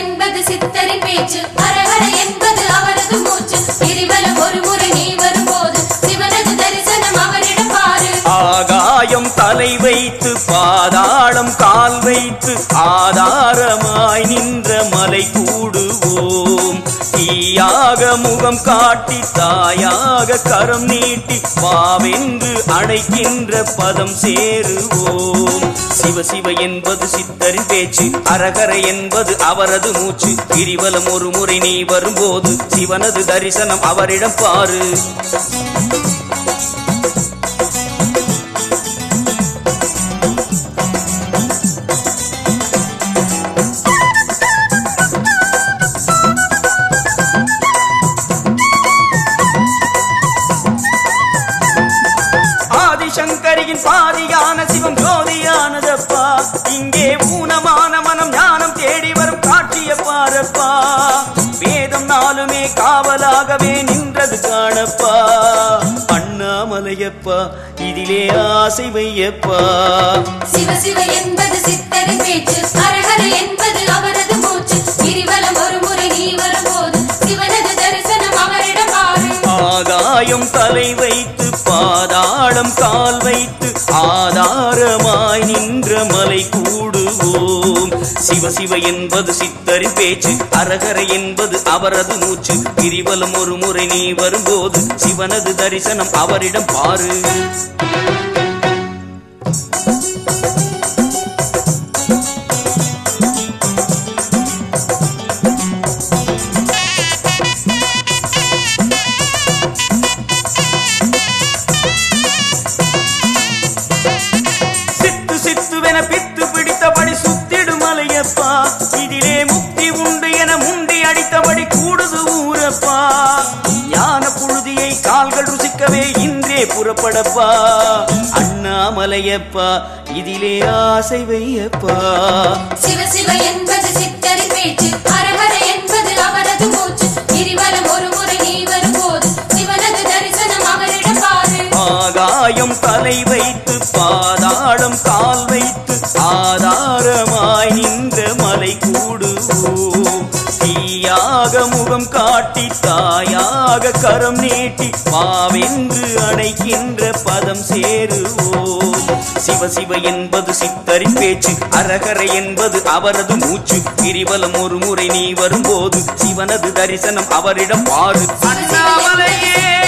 பேச்சு. அரகர என்பது அவரது மூச்சு. கிரிவலம் ஒரு முறை நீ வரும்போது சிவனது தரிசனம் அவரிடம் பாரு. ஆகாயம் தலை வைத்து பாதாளம் கால் வைத்து ஆதாரமாய் நின்ற மலை கூடுவோம். தீயாக முகம் காட்டி தாயாக கரம் நீட்டி பாவென்று அழைக்கின்ற பதம் சேருவோம். சிவ சிவ என்பது சித்தரின் பேச்சு அரகர என்பது அவரது மூச்சு. கிரிவலம் ஒரு முறை நீ வரும்போது சிவனது தரிசனம் அவரிடம் பாரு. இங்கே ஊனமான மனம் ஞானம் தேடி வரும் காட்சிய பாரப்பா. வேதம் நாளுமே காவலாகவே நின்றது காணப்பா. அண்ணாமலையப்பா இதிலே ஆசை வையப்பா. சிவ சிவ என்பது சித்தரின் பேச்சு ஹரஹர என்பது அவர் தலை வைத்து பாதாளம் கால் வைத்து ஆதாரமாய் நின்ற மலை கூடுவோம். சிவ சிவ என்பது சித்தரின் பேச்சு அரகர என்பது அவரது மூச்சு. கிரிவலம் ஒரு முறை நீ வரும்போது சிவனது தரிசனம் அவரிடம் பாரு. புழுதியை கால்கள் ருசிக்கவே இன்றே புறப்படப்பா. அண்ணாமலையப்பா இதிலே ஆசை வையப்பா. சிவ சிவ என்பது சித்தரின் பேச்சு ஹரஹர என்பது அவரது மூச்சு. கிரிவலம் ஒரு முறை நீ வரும்போது சிவனது தரிசனம் அவரிடம் பாரு. ஆகாயம் தலை வைத்து பாதாளம் கால் வைத்து ஆதாரமாய் நின்ற கூடுவோம். தீயாக முகம் காட்டி தாயாக கரம் நீட்டி மாவென்று அணைக்கின்ற பதம் சேருவோம். சிவ சிவ என்பது சித்தரின் பேச்சு அரகரை என்பது அவரது மூச்சு. கிரிவலம் ஒரு முறை நீ வரும்போது சிவனது தரிசனம் அவரிடம் பாரு. அண்ணாமலையே